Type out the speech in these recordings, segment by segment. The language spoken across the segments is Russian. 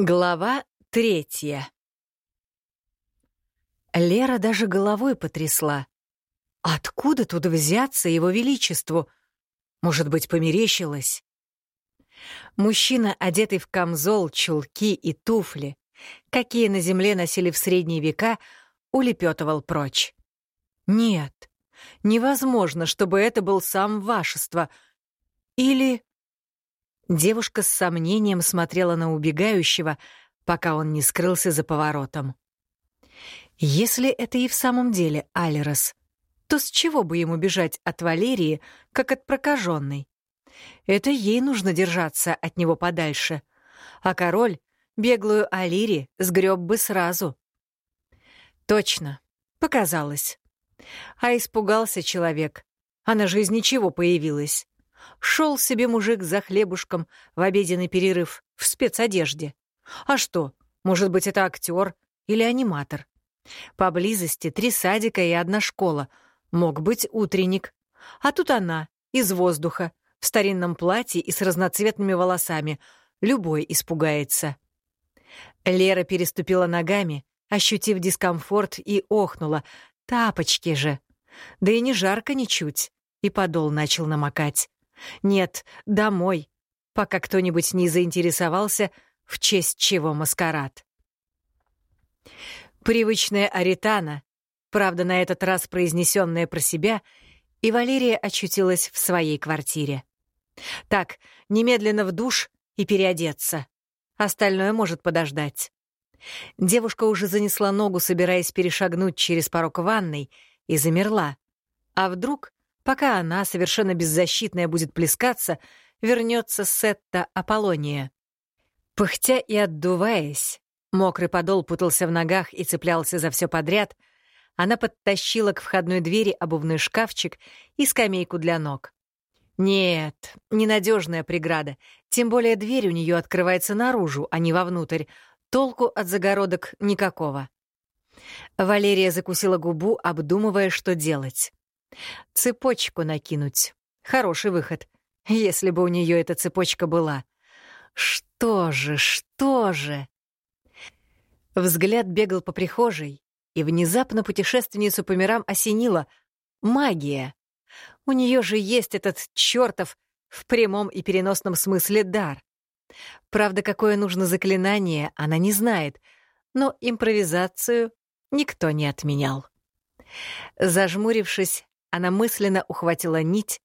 Глава третья Лера даже головой потрясла. Откуда тут взяться его величеству? Может быть, померещилось? Мужчина, одетый в камзол, чулки и туфли, какие на земле носили в средние века, улепетывал прочь. Нет, невозможно, чтобы это был сам вашество. Или... Девушка с сомнением смотрела на убегающего, пока он не скрылся за поворотом. Если это и в самом деле Алерос, то с чего бы ему бежать от Валерии, как от прокаженной? Это ей нужно держаться от него подальше. А король беглую Алири сгреб бы сразу. Точно, показалось. А испугался человек, а на жизнь ничего появилось. Шел себе мужик за хлебушком в обеденный перерыв в спецодежде. А что, может быть, это актер или аниматор? Поблизости три садика и одна школа. Мог быть утренник. А тут она, из воздуха, в старинном платье и с разноцветными волосами. Любой испугается. Лера переступила ногами, ощутив дискомфорт, и охнула. Тапочки же. Да и не жарко ничуть. И подол начал намокать. Нет, домой, пока кто-нибудь не заинтересовался, в честь чего маскарад. Привычная аритана, правда, на этот раз произнесенная про себя, и Валерия очутилась в своей квартире. Так, немедленно в душ и переодеться. Остальное может подождать. Девушка уже занесла ногу, собираясь перешагнуть через порог ванной, и замерла. А вдруг пока она, совершенно беззащитная, будет плескаться, вернется Сетта Аполлония. Пыхтя и отдуваясь, мокрый подол путался в ногах и цеплялся за все подряд, она подтащила к входной двери обувной шкафчик и скамейку для ног. Нет, ненадежная преграда, тем более дверь у нее открывается наружу, а не вовнутрь. Толку от загородок никакого. Валерия закусила губу, обдумывая, что делать. Цепочку накинуть. Хороший выход, если бы у нее эта цепочка была. Что же, что же? Взгляд бегал по прихожей, и внезапно путешественницу по мирам осенила магия. У нее же есть этот чертов в прямом и переносном смысле дар. Правда, какое нужно заклинание, она не знает, но импровизацию никто не отменял. Зажмурившись, она мысленно ухватила нить,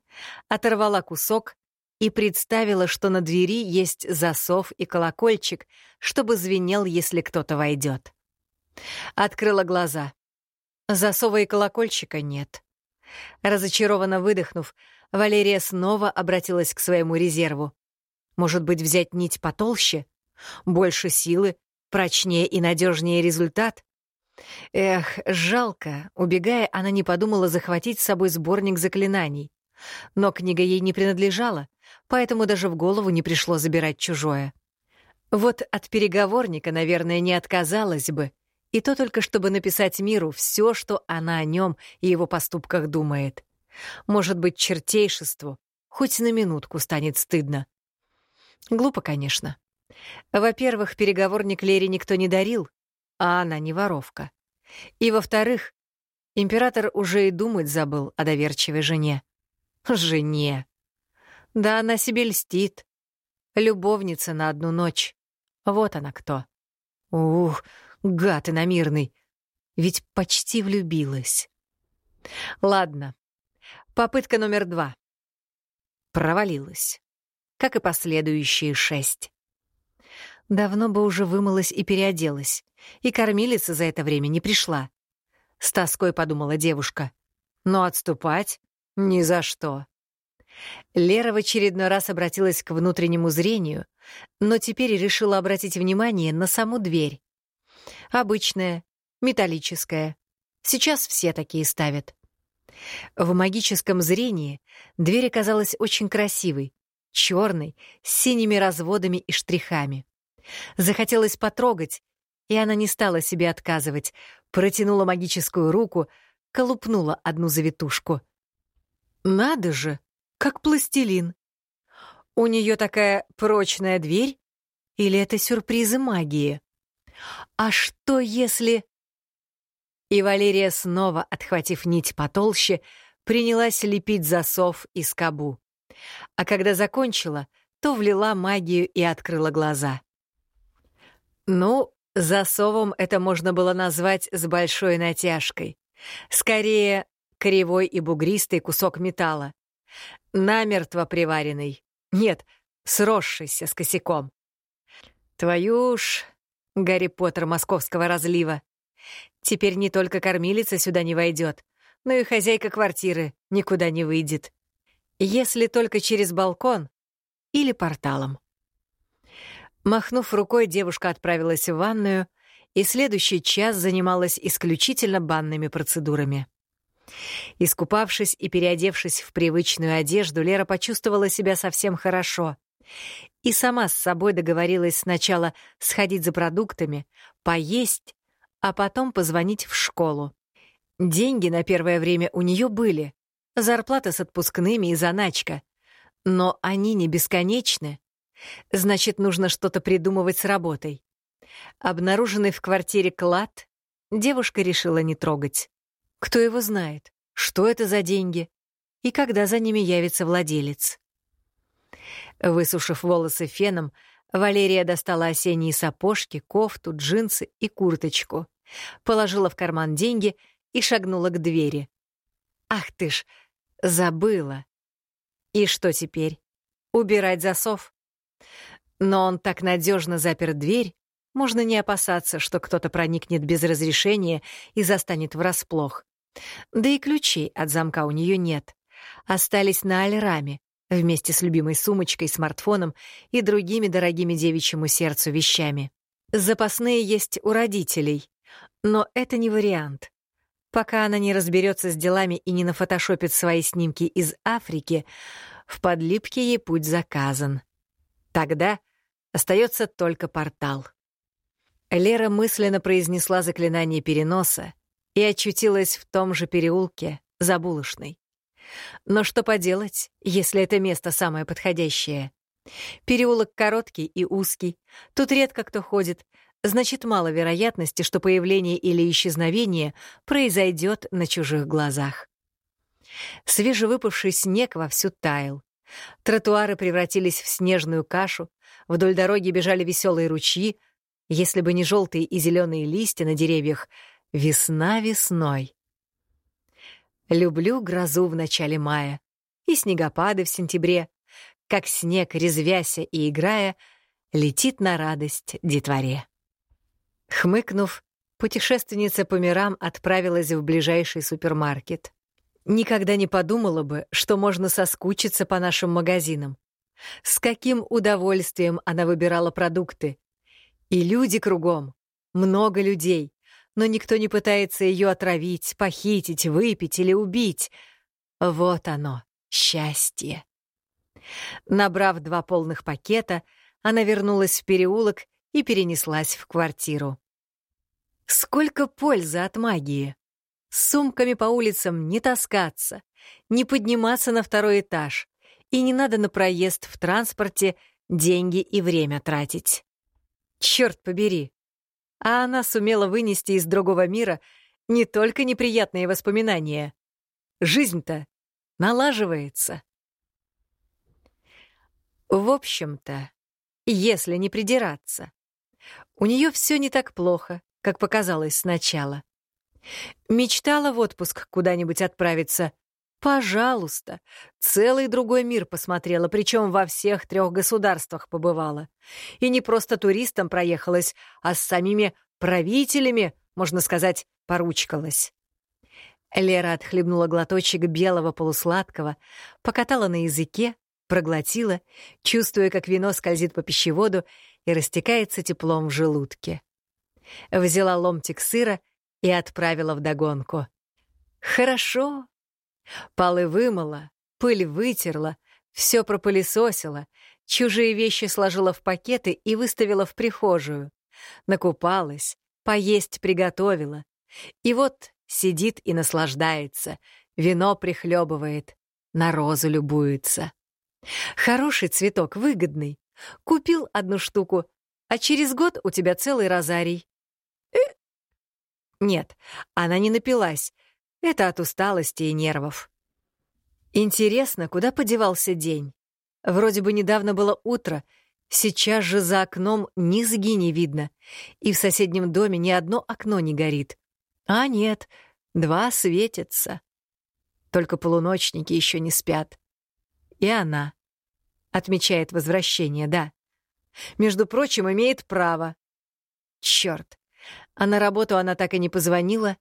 оторвала кусок и представила, что на двери есть засов и колокольчик, чтобы звенел, если кто-то войдет. Открыла глаза. Засова и колокольчика нет. Разочарованно выдохнув, Валерия снова обратилась к своему резерву. Может быть, взять нить потолще? Больше силы, прочнее и надежнее результат? Эх, жалко. Убегая, она не подумала захватить с собой сборник заклинаний. Но книга ей не принадлежала, поэтому даже в голову не пришло забирать чужое. Вот от переговорника, наверное, не отказалась бы, и то только чтобы написать миру все, что она о нем и его поступках думает. Может быть, чертейшеству хоть на минутку станет стыдно. Глупо, конечно. Во-первых, переговорник Лере никто не дарил, а она не воровка. И, во-вторых, император уже и думать забыл о доверчивой жене. Жене. Да она себе льстит. Любовница на одну ночь. Вот она кто. Ух, гад иномирный. Ведь почти влюбилась. Ладно. Попытка номер два. Провалилась. Как и последующие шесть. Давно бы уже вымылась и переоделась, и кормилица за это время не пришла. С тоской подумала девушка. Но отступать — ни за что. Лера в очередной раз обратилась к внутреннему зрению, но теперь решила обратить внимание на саму дверь. Обычная, металлическая. Сейчас все такие ставят. В магическом зрении дверь оказалась очень красивой, черной, с синими разводами и штрихами. Захотелось потрогать, и она не стала себе отказывать, протянула магическую руку, колупнула одну завитушку. Надо же, как пластилин. У нее такая прочная дверь, Или это сюрпризы магии? А что если... И Валерия, снова отхватив нить потолще, принялась лепить засов и скобу. А когда закончила, то влила магию и открыла глаза. Ну, засовом это можно было назвать с большой натяжкой. Скорее, кривой и бугристый кусок металла. Намертво приваренный. Нет, сросшийся с косяком. Твою ж, Гарри Поттер московского разлива. Теперь не только кормилица сюда не войдет, но и хозяйка квартиры никуда не выйдет. Если только через балкон или порталом. Махнув рукой, девушка отправилась в ванную и следующий час занималась исключительно банными процедурами. Искупавшись и переодевшись в привычную одежду, Лера почувствовала себя совсем хорошо. И сама с собой договорилась сначала сходить за продуктами, поесть, а потом позвонить в школу. Деньги на первое время у нее были, зарплата с отпускными и заначка. Но они не бесконечны. Значит, нужно что-то придумывать с работой. Обнаруженный в квартире клад девушка решила не трогать. Кто его знает, что это за деньги и когда за ними явится владелец. Высушив волосы феном, Валерия достала осенние сапожки, кофту, джинсы и курточку, положила в карман деньги и шагнула к двери. «Ах ты ж, забыла!» «И что теперь? Убирать засов?» Но он так надежно запер дверь, можно не опасаться, что кто-то проникнет без разрешения и застанет врасплох. Да и ключей от замка у нее нет. Остались на альраме, вместе с любимой сумочкой, смартфоном и другими дорогими девичьему сердцу вещами. Запасные есть у родителей, но это не вариант. Пока она не разберется с делами и не нафотошопит свои снимки из Африки, в подлипке ей путь заказан. Тогда остается только портал. Лера мысленно произнесла заклинание переноса, и очутилась в том же переулке, за булочной. Но что поделать, если это место самое подходящее? Переулок короткий и узкий, тут редко кто ходит, значит, мало вероятности, что появление или исчезновение произойдет на чужих глазах. Свежевыпавший снег вовсю таял. Тротуары превратились в снежную кашу, вдоль дороги бежали веселые ручьи. Если бы не желтые и зеленые листья на деревьях, Весна весной. Люблю грозу в начале мая и снегопады в сентябре, как снег, резвяся и играя, летит на радость детворе. Хмыкнув, путешественница по мирам отправилась в ближайший супермаркет. Никогда не подумала бы, что можно соскучиться по нашим магазинам. С каким удовольствием она выбирала продукты. И люди кругом, много людей, но никто не пытается ее отравить, похитить, выпить или убить. Вот оно, счастье. Набрав два полных пакета, она вернулась в переулок и перенеслась в квартиру. Сколько пользы от магии! С сумками по улицам не таскаться, не подниматься на второй этаж, и не надо на проезд в транспорте деньги и время тратить. Черт побери, а она сумела вынести из другого мира не только неприятные воспоминания. Жизнь-то налаживается. В общем-то, если не придираться, у нее все не так плохо, как показалось сначала. Мечтала в отпуск куда-нибудь отправиться, Пожалуйста, целый другой мир посмотрела, причем во всех трех государствах побывала. И не просто туристом проехалась, а с самими правителями, можно сказать, поручкалась. Лера отхлебнула глоточек белого полусладкого, покатала на языке, проглотила, чувствуя, как вино скользит по пищеводу и растекается теплом в желудке. Взяла ломтик сыра и отправила вдогонку. «Хорошо, Полы вымыла, пыль вытерла, все пропылесосила, чужие вещи сложила в пакеты и выставила в прихожую. Накупалась, поесть приготовила. И вот сидит и наслаждается, вино прихлебывает, на розу любуется. Хороший цветок, выгодный. Купил одну штуку, а через год у тебя целый розарий. Нет, она не напилась. Это от усталости и нервов. Интересно, куда подевался день? Вроде бы недавно было утро, сейчас же за окном низги не видно, и в соседнем доме ни одно окно не горит. А нет, два светятся. Только полуночники еще не спят. И она. Отмечает возвращение, да. Между прочим, имеет право. Черт. А на работу она так и не позвонила.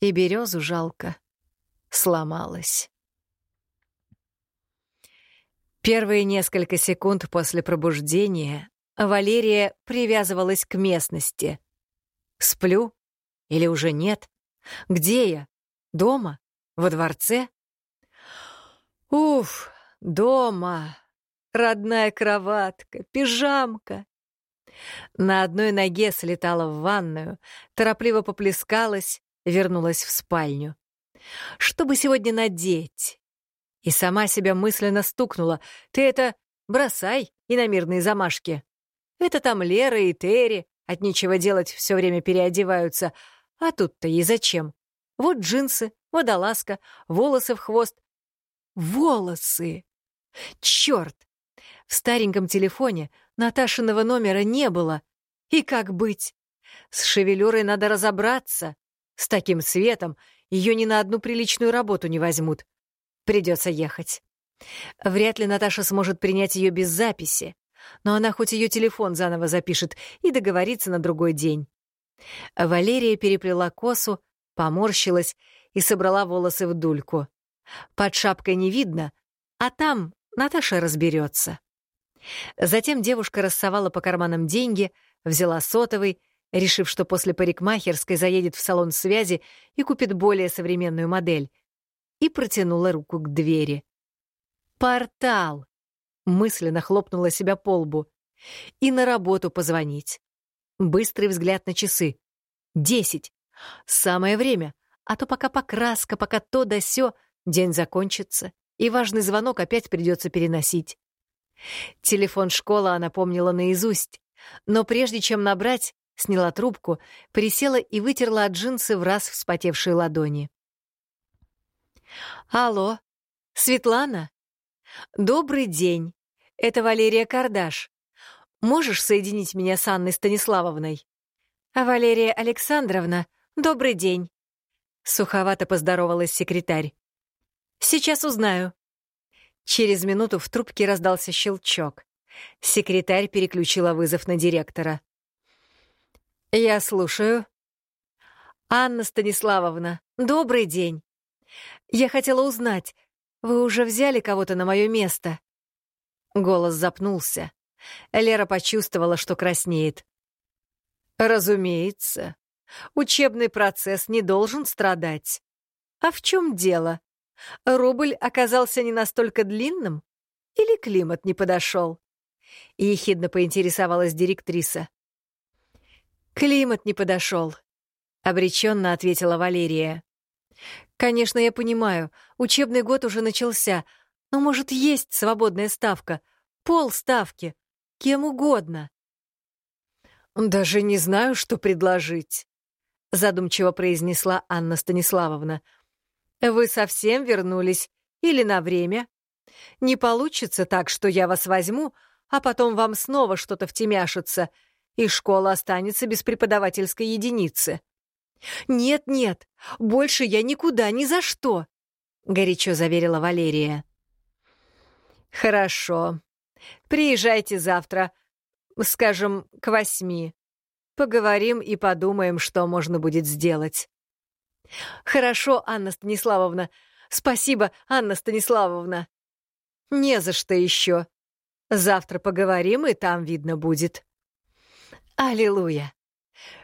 И березу жалко. Сломалась. Первые несколько секунд после пробуждения Валерия привязывалась к местности. Сплю? Или уже нет? Где я? Дома? Во дворце? Уф, дома. Родная кроватка, пижамка. На одной ноге слетала в ванную, торопливо поплескалась, вернулась в спальню. Что бы сегодня надеть? И сама себя мысленно стукнула. Ты это бросай, иномирные замашки. Это там Лера и Терри от нечего делать все время переодеваются. А тут-то ей зачем? Вот джинсы, водолазка, волосы в хвост. Волосы! Черт! В стареньком телефоне Наташиного номера не было. И как быть? С шевелюрой надо разобраться. С таким светом ее ни на одну приличную работу не возьмут. Придется ехать. Вряд ли Наташа сможет принять ее без записи, но она хоть ее телефон заново запишет и договорится на другой день. Валерия переплела косу, поморщилась и собрала волосы в дульку. Под шапкой не видно, а там Наташа разберется. Затем девушка рассовала по карманам деньги, взяла сотовый, решив, что после парикмахерской заедет в салон связи и купит более современную модель, и протянула руку к двери. «Портал!» — мысленно хлопнула себя по лбу. «И на работу позвонить». Быстрый взгляд на часы. «Десять. Самое время, а то пока покраска, пока то да сё, день закончится, и важный звонок опять придется переносить». Телефон школы она помнила наизусть, но прежде чем набрать, сняла трубку, присела и вытерла от джинсы в раз вспотевшие ладони. «Алло, Светлана? Добрый день. Это Валерия Кардаш. Можешь соединить меня с Анной Станиславовной?» «А Валерия Александровна, добрый день». Суховато поздоровалась секретарь. «Сейчас узнаю». Через минуту в трубке раздался щелчок. Секретарь переключила вызов на директора. «Я слушаю». «Анна Станиславовна, добрый день. Я хотела узнать, вы уже взяли кого-то на мое место?» Голос запнулся. Лера почувствовала, что краснеет. «Разумеется. Учебный процесс не должен страдать. А в чем дело? Рубль оказался не настолько длинным? Или климат не подошел?» Ехидно поинтересовалась директриса. «Климат не подошел», — обреченно ответила Валерия. Конечно, я понимаю, учебный год уже начался, но, может, есть свободная ставка, пол ставки, кем угодно. «Даже не знаю, что предложить», — задумчиво произнесла Анна Станиславовна. «Вы совсем вернулись? Или на время? Не получится так, что я вас возьму, а потом вам снова что-то втемяшится, и школа останется без преподавательской единицы». «Нет-нет, больше я никуда, ни за что!» — горячо заверила Валерия. «Хорошо. Приезжайте завтра, скажем, к восьми. Поговорим и подумаем, что можно будет сделать». «Хорошо, Анна Станиславовна. Спасибо, Анна Станиславовна». «Не за что еще. Завтра поговорим, и там видно будет». «Аллилуйя!»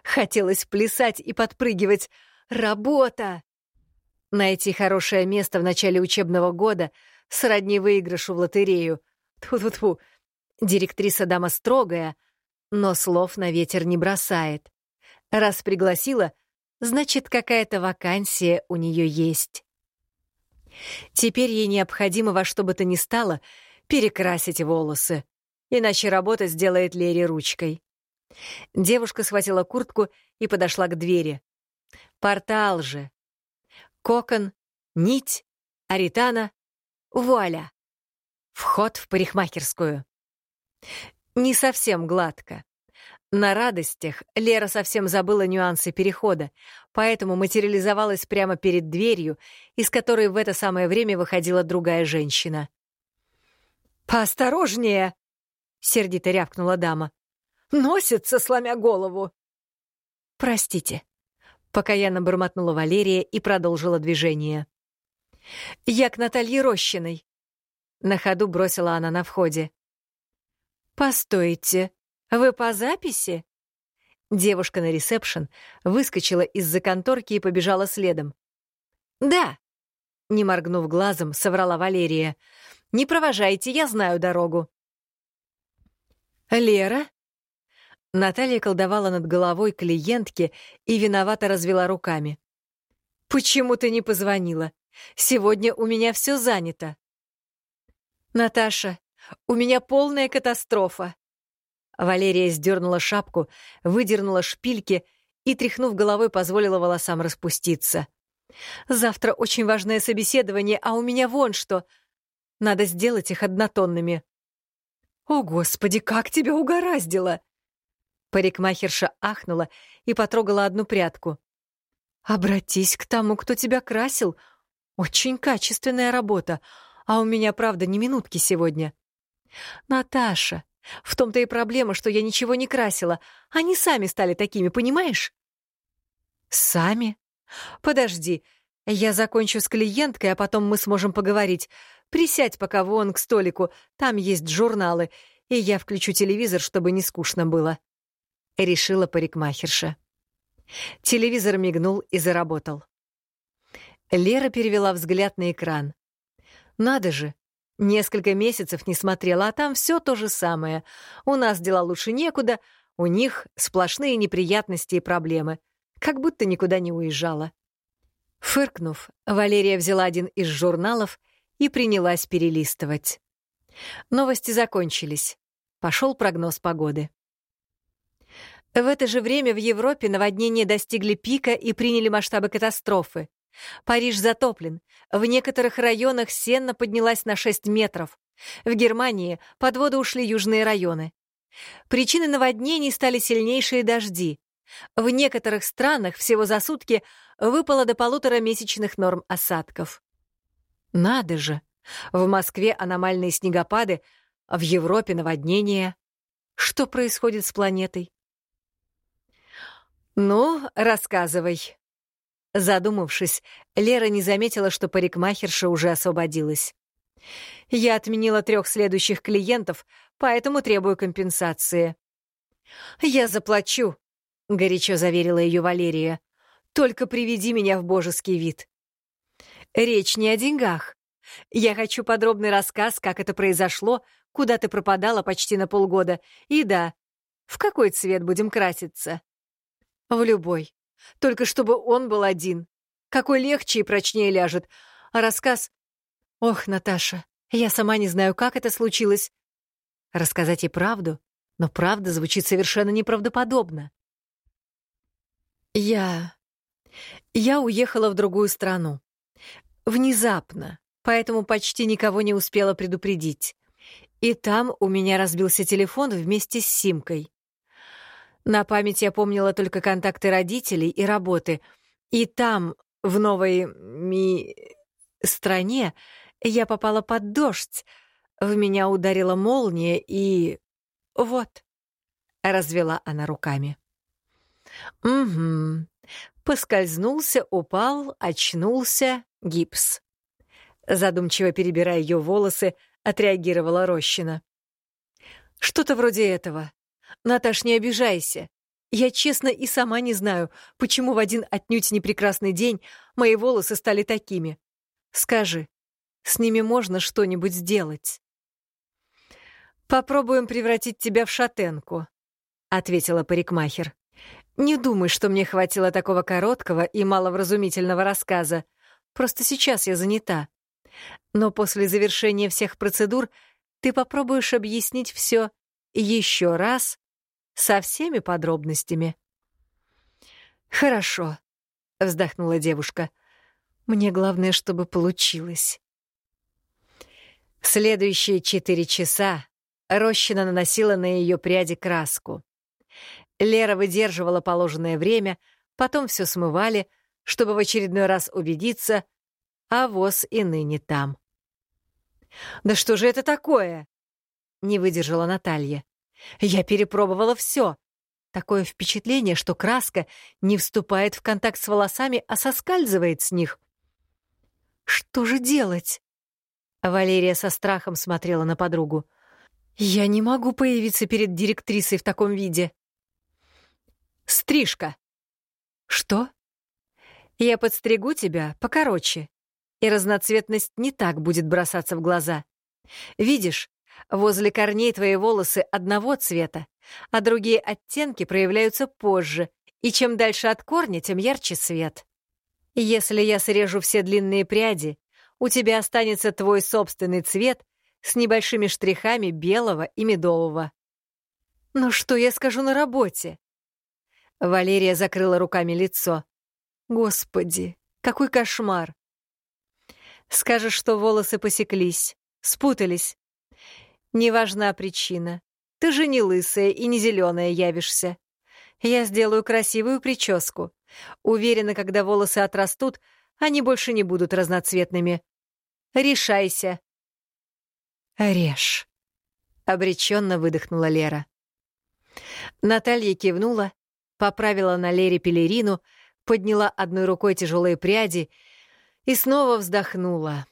Хотелось плясать и подпрыгивать. Работа! Найти хорошее место в начале учебного года сродни выигрышу в лотерею. Тьфу-тьфу-тьфу. Директриса дама строгая, но слов на ветер не бросает. Раз пригласила, значит, какая-то вакансия у нее есть. Теперь ей необходимо во что бы то ни стало перекрасить волосы. иначе работа сделает Лере ручкой. Девушка схватила куртку и подошла к двери. Портал же. Кокон, нить, аритана, вуаля. Вход в парикмахерскую. Не совсем гладко. На радостях Лера совсем забыла нюансы перехода, поэтому материализовалась прямо перед дверью, из которой в это самое время выходила другая женщина. «Поосторожнее!» — сердито рявкнула дама. «Носится, сломя голову!» «Простите», — покаянно бормотнула Валерия и продолжила движение. «Я к Наталье Рощиной», — на ходу бросила она на входе. «Постойте, вы по записи?» Девушка на ресепшн выскочила из-за конторки и побежала следом. «Да», — не моргнув глазом, соврала Валерия. «Не провожайте, я знаю дорогу». «Лера?» Наталья колдовала над головой клиентки и виновато развела руками. «Почему ты не позвонила? Сегодня у меня все занято». «Наташа, у меня полная катастрофа!» Валерия сдернула шапку, выдернула шпильки и, тряхнув головой, позволила волосам распуститься. «Завтра очень важное собеседование, а у меня вон что. Надо сделать их однотонными». «О, Господи, как тебя угораздило!» Парикмахерша ахнула и потрогала одну прядку. «Обратись к тому, кто тебя красил. Очень качественная работа, а у меня, правда, не минутки сегодня». «Наташа, в том-то и проблема, что я ничего не красила. Они сами стали такими, понимаешь?» «Сами? Подожди, я закончу с клиенткой, а потом мы сможем поговорить. Присядь пока вон к столику, там есть журналы, и я включу телевизор, чтобы не скучно было», — решила парикмахерша. Телевизор мигнул и заработал. Лера перевела взгляд на экран. «Надо же, Несколько месяцев не смотрела, а там все то же самое. У нас дела лучше некуда, у них сплошные неприятности и проблемы. Как будто никуда не уезжала. Фыркнув, Валерия взяла один из журналов и принялась перелистывать. Новости закончились. Пошел прогноз погоды. В это же время в Европе наводнения достигли пика и приняли масштабы катастрофы. Париж затоплен. В некоторых районах сенна поднялась на 6 метров. В Германии под воду ушли южные районы. Причиной наводнений стали сильнейшие дожди. В некоторых странах всего за сутки выпало до полутора месячных норм осадков. Надо же! В Москве аномальные снегопады, а в Европе наводнения. Что происходит с планетой? «Ну, рассказывай», Задумавшись, Лера не заметила, что парикмахерша уже освободилась. «Я отменила трех следующих клиентов, поэтому требую компенсации». «Я заплачу», — горячо заверила ее Валерия. «Только приведи меня в божеский вид». «Речь не о деньгах. Я хочу подробный рассказ, как это произошло, куда ты пропадала почти на полгода. И да, в какой цвет будем краситься?» «В любой», только чтобы он был один. Какой легче и прочнее ляжет. А рассказ... Ох, Наташа, я сама не знаю, как это случилось. Рассказать ей правду, но правда звучит совершенно неправдоподобно. Я... Я уехала в другую страну. Внезапно, поэтому почти никого не успела предупредить. И там у меня разбился телефон вместе с симкой. На память я помнила только контакты родителей и работы. И там, в новой ми... стране, я попала под дождь. В меня ударила молния и... Вот. Развела она руками. Угу. Поскользнулся, упал, очнулся, гипс. Задумчиво перебирая ее волосы, отреагировала Рощина. Что-то вроде этого. Наташ, не обижайся. Я честно и сама не знаю, почему в один отнюдь непрекрасный день мои волосы стали такими. Скажи, с ними можно что-нибудь сделать? «Попробуем превратить тебя в шатенку», — ответила парикмахер. «Не думай, что мне хватило такого короткого и маловразумительного рассказа. Просто сейчас я занята. Но после завершения всех процедур ты попробуешь объяснить все еще раз со всеми подробностями. «Хорошо», — вздохнула девушка. «Мне главное, чтобы получилось». В следующие четыре часа Рощина наносила на ее пряди краску. Лера выдерживала положенное время, потом все смывали, чтобы в очередной раз убедиться, а воз и ныне там. «Да что же это такое?» — не выдержала Наталья. «Я перепробовала все. Такое впечатление, что краска не вступает в контакт с волосами, а соскальзывает с них». «Что же делать?» Валерия со страхом смотрела на подругу. «Я не могу появиться перед директрисой в таком виде». «Стрижка». «Что?» «Я подстригу тебя покороче, и разноцветность не так будет бросаться в глаза. Видишь, возле корней твои волосы одного цвета, а другие оттенки проявляются позже, и чем дальше от корня, тем ярче свет. Если я срежу все длинные пряди, у тебя останется твой собственный цвет с небольшими штрихами белого и медового. «Ну что я скажу на работе?» Валерия закрыла руками лицо. «Господи, какой кошмар!» «Скажешь, что волосы посеклись, спутались. Неважна причина. Ты же не лысая и не зеленая явишься. Я сделаю красивую прическу. Уверена, когда волосы отрастут, они больше не будут разноцветными. Решайся. Режь. Обреченно выдохнула Лера. Наталья кивнула, поправила на Лере пелерину, подняла одной рукой тяжелые пряди и снова вздохнула.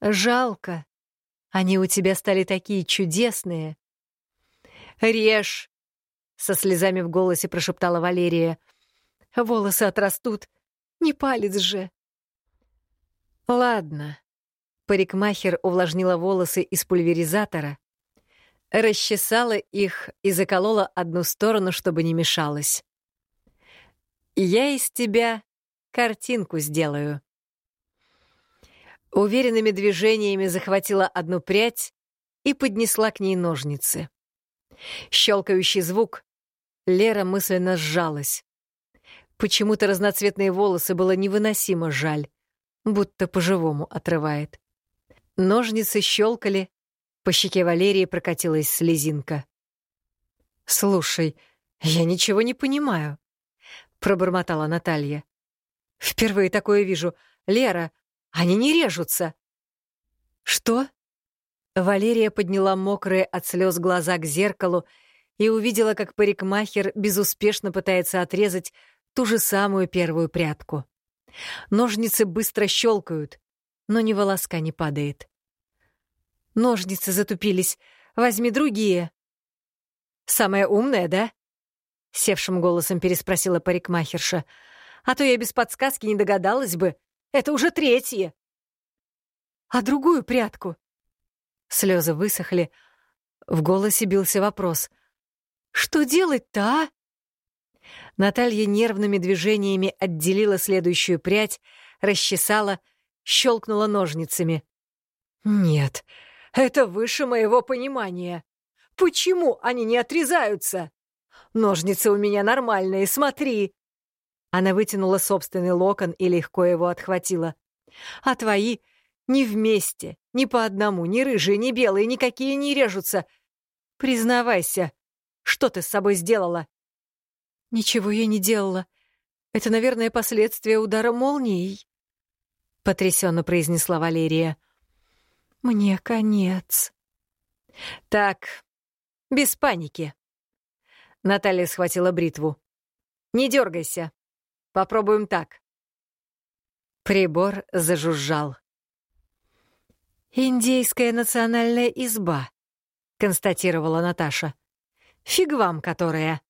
«Жалко. Они у тебя стали такие чудесные». «Режь!» — со слезами в голосе прошептала Валерия. «Волосы отрастут. Не палец же». Ладно. Парикмахер увлажнила волосы из пульверизатора, расчесала их и заколола одну сторону, чтобы не мешалось. Я из тебя картинку сделаю. Уверенными движениями захватила одну прядь и поднесла к ней ножницы. Щелкающий звук. Лера мысленно сжалась. Почему-то разноцветные волосы было невыносимо жаль будто по-живому отрывает. Ножницы щелкали, по щеке Валерии прокатилась слезинка. «Слушай, я ничего не понимаю», — пробормотала Наталья. «Впервые такое вижу. Лера, они не режутся». «Что?» Валерия подняла мокрые от слез глаза к зеркалу и увидела, как парикмахер безуспешно пытается отрезать ту же самую первую прядку. Ножницы быстро щелкают, но ни волоска не падает. Ножницы затупились. Возьми другие. Самая умная, да? Севшим голосом переспросила парикмахерша. А то я без подсказки не догадалась бы. Это уже третье. А другую прятку? Слезы высохли. В голосе бился вопрос. Что делать-то, а? Наталья нервными движениями отделила следующую прядь, расчесала, щелкнула ножницами. «Нет, это выше моего понимания. Почему они не отрезаются? Ножницы у меня нормальные, смотри!» Она вытянула собственный локон и легко его отхватила. «А твои ни вместе, ни по одному, ни рыжие, ни белые, никакие не режутся. Признавайся, что ты с собой сделала?» «Ничего я не делала. Это, наверное, последствия удара молнией», — потрясенно произнесла Валерия. «Мне конец». «Так, без паники». Наталья схватила бритву. «Не дергайся. Попробуем так». Прибор зажужжал. «Индейская национальная изба», — констатировала Наташа. «Фиг вам, которая».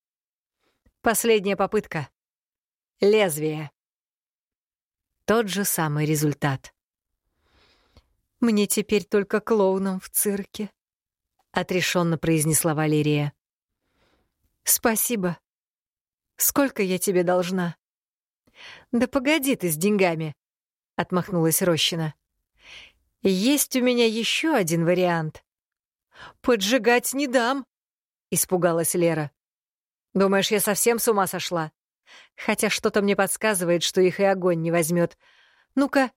Последняя попытка. Лезвие. Тот же самый результат. «Мне теперь только клоуном в цирке», — отрешенно произнесла Валерия. «Спасибо. Сколько я тебе должна?» «Да погоди ты с деньгами», — отмахнулась Рощина. «Есть у меня еще один вариант. Поджигать не дам», испугалась Лера. «Думаешь, я совсем с ума сошла? Хотя что-то мне подсказывает, что их и огонь не возьмет. Ну-ка,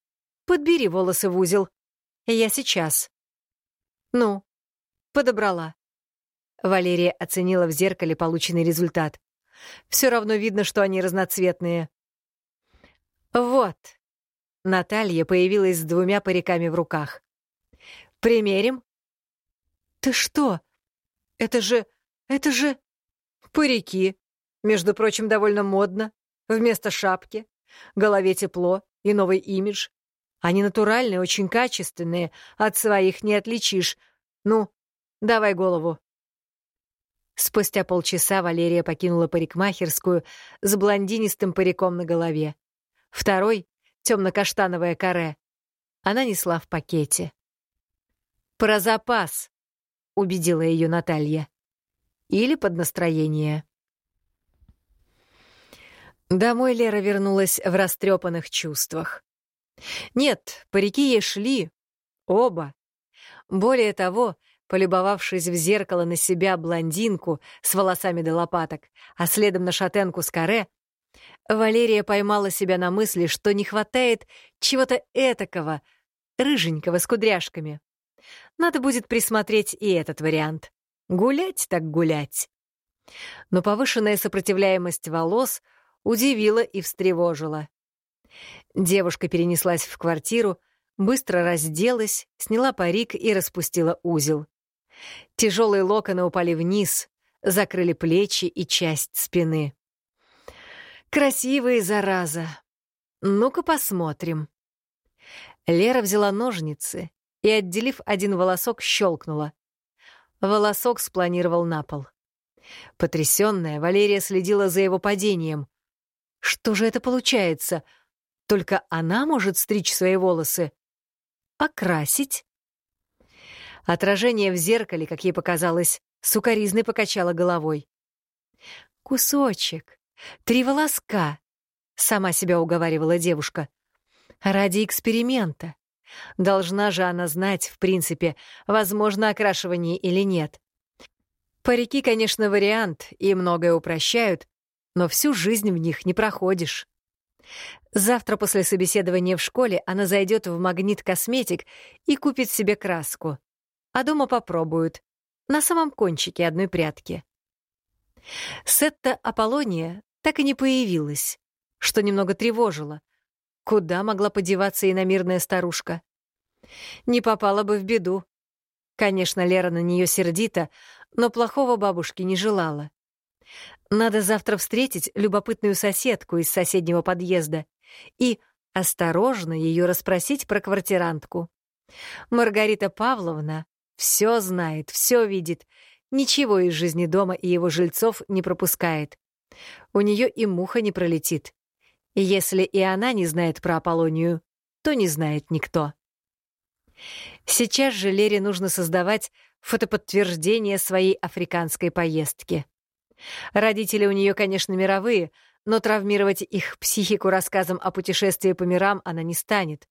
подбери волосы в узел. Я сейчас». «Ну, подобрала». Валерия оценила в зеркале полученный результат. Все равно видно, что они разноцветные. «Вот». Наталья появилась с двумя париками в руках. «Примерим?» «Ты что? Это же... это же...» «Парики. Между прочим, довольно модно. Вместо шапки. Голове тепло и новый имидж. Они натуральные, очень качественные. От своих не отличишь. Ну, давай голову». Спустя полчаса Валерия покинула парикмахерскую с блондинистым париком на голове. Второй — темно-каштановое каре. Она несла в пакете. «Про запас», — убедила ее Наталья. «Или под настроение». Домой Лера вернулась в растрепанных чувствах. Нет, парики ей шли. Оба. Более того, полюбовавшись в зеркало на себя блондинку с волосами до лопаток, а следом на шатенку с каре, Валерия поймала себя на мысли, что не хватает чего-то этакого, рыженького с кудряшками. Надо будет присмотреть и этот вариант. Гулять так гулять. Но повышенная сопротивляемость волос удивила и встревожила. Девушка перенеслась в квартиру, быстро разделась, сняла парик и распустила узел. Тяжелые локоны упали вниз, закрыли плечи и часть спины. Красивые, зараза. Ну-ка посмотрим. Лера взяла ножницы и, отделив один волосок, щелкнула. Волосок спланировал на пол. Потрясённая, Валерия следила за его падением. Что же это получается? Только она может стричь свои волосы? Окрасить? Отражение в зеркале, как ей показалось, сукоризной покачала головой. «Кусочек, три волоска», — сама себя уговаривала девушка. «Ради эксперимента. Должна же она знать, в принципе, возможно окрашивание или нет. Парики, конечно, вариант, и многое упрощают, но всю жизнь в них не проходишь. Завтра после собеседования в школе она зайдет в «Магнит Косметик» и купит себе краску а дома попробуют. На самом кончике одной прядки. Сетта Аполлония так и не появилась, что немного тревожило. Куда могла подеваться иномирная старушка? Не попала бы в беду. Конечно, Лера на нее сердита, но плохого бабушке не желала. Надо завтра встретить любопытную соседку из соседнего подъезда и осторожно ее расспросить про квартирантку. Маргарита Павловна все знает, все видит, ничего из жизни дома и его жильцов не пропускает. У нее и муха не пролетит. И если и она не знает про Аполлонию, то не знает никто. Сейчас же Лере нужно создавать фотоподтверждение своей африканской поездки. Родители у нее, конечно, мировые, но травмировать их психику рассказом о путешествии по мирам она не станет.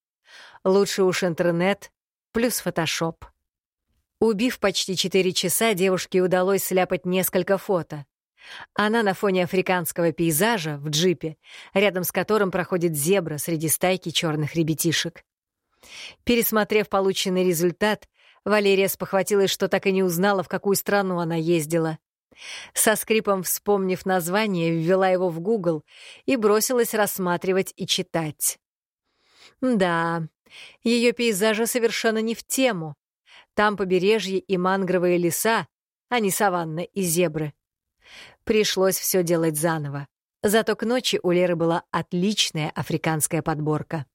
Лучше уж интернет плюс фотошоп. Убив почти четыре часа, девушке удалось сляпать несколько фото. Она на фоне африканского пейзажа в джипе, рядом с которым проходит зебра среди стайки черных ребятишек. Пересмотрев полученный результат, Валерия спохватилась, что так и не узнала, в какую страну она ездила. Со скрипом вспомнив название, ввела его в Google и бросилась рассматривать и читать. Да, ее пейзажи совершенно не в тему, там побережье и мангровые леса, а не саванна и зебры. Пришлось все делать заново. Зато к ночи у Леры была отличная африканская подборка.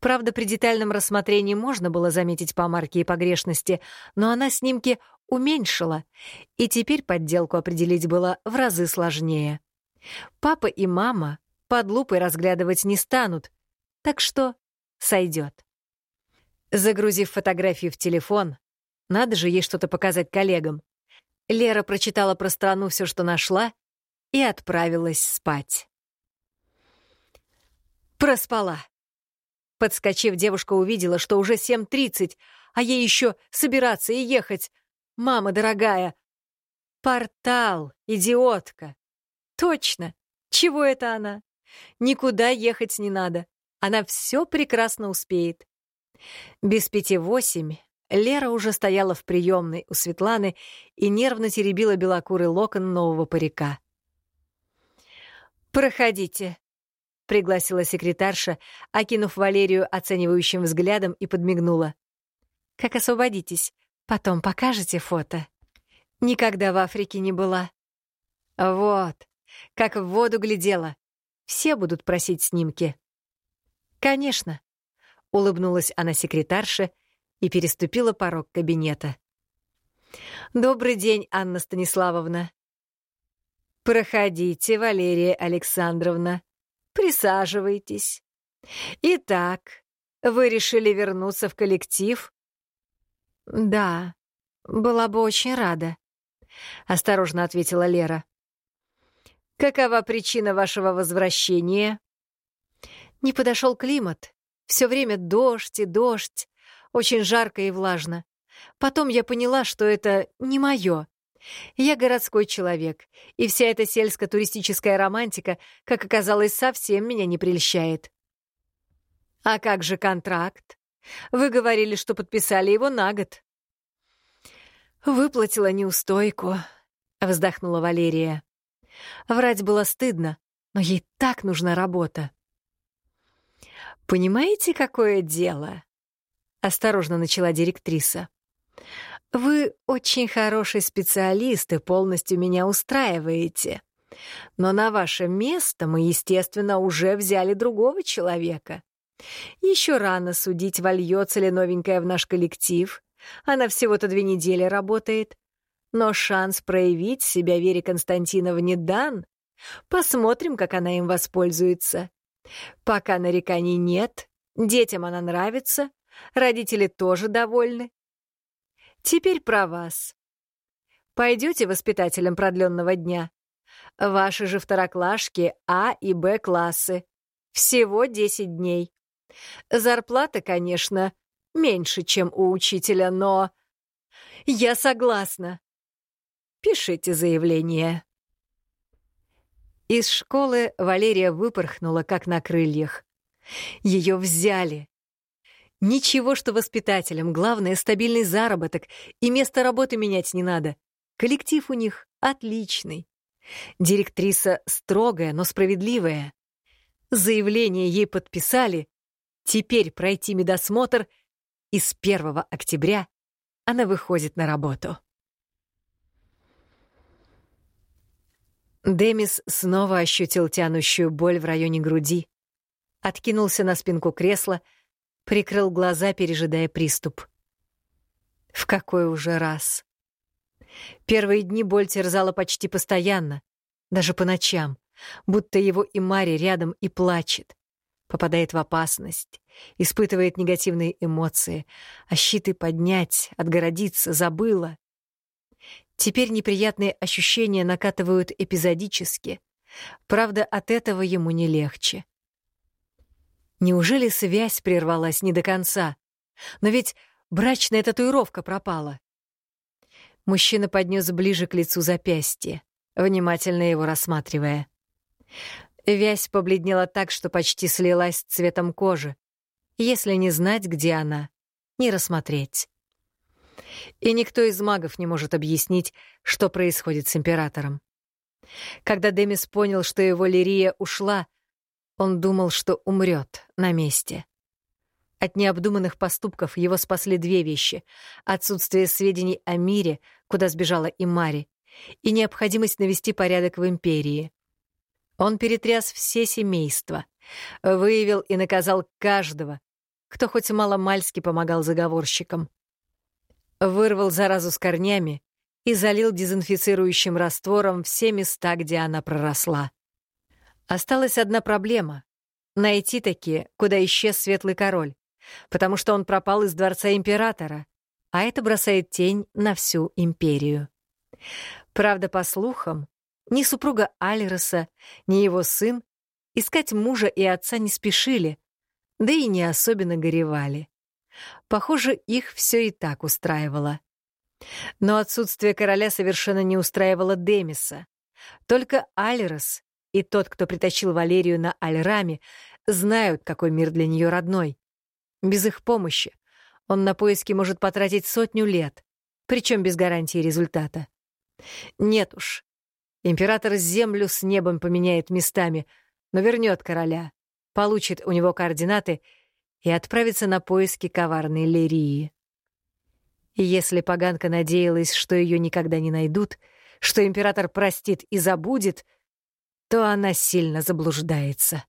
Правда, при детальном рассмотрении можно было заметить помарки и погрешности, но она снимки уменьшила, и теперь подделку определить было в разы сложнее. Папа и мама под лупой разглядывать не станут, так что сойдет. Загрузив фотографию в телефон, надо же ей что-то показать коллегам, Лера прочитала про страну все, что нашла, и отправилась спать. Проспала. Подскочив, девушка увидела, что уже 7.30, а ей еще собираться и ехать. «Мама дорогая!» Портал, идиотка. Точно. Чего это она? Никуда ехать не надо. Она все прекрасно успеет. Без пяти восемь Лера уже стояла в приемной у Светланы и нервно теребила белокурый локон нового парика. «Проходите», — пригласила секретарша, окинув Валерию оценивающим взглядом и подмигнула. «Как освободитесь, потом покажете фото». Никогда в Африке не была. Вот, как в воду глядела. Все будут просить снимки. Конечно, улыбнулась она секретарше и переступила порог кабинета. Добрый день, Анна Станиславовна. Проходите, Валерия Александровна. Присаживайтесь. Итак, вы решили вернуться в коллектив? Да, была бы очень рада. — осторожно ответила Лера. «Какова причина вашего возвращения?» Не подошел климат. Все время дождь и дождь. Очень жарко и влажно. Потом я поняла, что это не мое. Я городской человек, и вся эта сельско-туристическая романтика, как оказалось, совсем меня не прельщает. «А как же контракт? Вы говорили, что подписали его на год». «Выплатила неустойку», — вздохнула Валерия. Врать было стыдно, но ей так нужна работа. «Понимаете, какое дело?» — осторожно начала директриса. «Вы очень хороший специалист и полностью меня устраиваете. Но на ваше место мы, естественно, уже взяли другого человека. Еще рано судить, вольется ли новенькая в наш коллектив, она всего-то две недели работает. Но шанс проявить себя Вере Константиновне дан. Посмотрим, как она им воспользуется. Пока нареканий нет, детям она нравится, родители тоже довольны. Теперь про вас. Пойдете воспитателем продленного дня? Ваши же второклашки А и Б классы. Всего 10 дней. Зарплата, конечно, Меньше, чем у учителя, но... Я согласна. Пишите заявление. Из школы Валерия выпорхнула, как на крыльях. Ее взяли. Ничего, что воспитателям, главное — стабильный заработок, и место работы менять не надо. Коллектив у них отличный. Директриса строгая, но справедливая. Заявление ей подписали. Теперь пройти медосмотр — и с 1 октября она выходит на работу. Демис снова ощутил тянущую боль в районе груди, откинулся на спинку кресла, прикрыл глаза, пережидая приступ. В какой уже раз? Первые дни боль терзала почти постоянно, даже по ночам, будто его и Мари рядом и плачет попадает в опасность, испытывает негативные эмоции, а щиты поднять, отгородиться забыла. Теперь неприятные ощущения накатывают эпизодически. Правда, от этого ему не легче. Неужели связь прервалась не до конца? Но ведь брачная татуировка пропала. Мужчина поднес ближе к лицу запястье, внимательно его рассматривая. Вязь побледнела так, что почти слилась с цветом кожи. Если не знать, где она, не рассмотреть. И никто из магов не может объяснить, что происходит с императором. Когда Демис понял, что его Лирия ушла, он думал, что умрет на месте. От необдуманных поступков его спасли две вещи — отсутствие сведений о мире, куда сбежала и Мари, и необходимость навести порядок в Империи. Он перетряс все семейства, выявил и наказал каждого, кто хоть маломальски помогал заговорщикам. Вырвал заразу с корнями и залил дезинфицирующим раствором все места, где она проросла. Осталась одна проблема — найти такие, куда исчез Светлый Король, потому что он пропал из дворца императора, а это бросает тень на всю империю. Правда, по слухам, ни супруга Альроса, ни его сын искать мужа и отца не спешили, да и не особенно горевали. Похоже, их все и так устраивало. Но отсутствие короля совершенно не устраивало Демиса. Только Альрос и тот, кто притащил Валерию на Альраме, знают, какой мир для нее родной. Без их помощи он на поиски может потратить сотню лет, причем без гарантии результата. Нет уж. Император землю с небом поменяет местами, но вернет короля, получит у него координаты и отправится на поиски коварной Лерии. Если поганка надеялась, что ее никогда не найдут, что император простит и забудет, то она сильно заблуждается.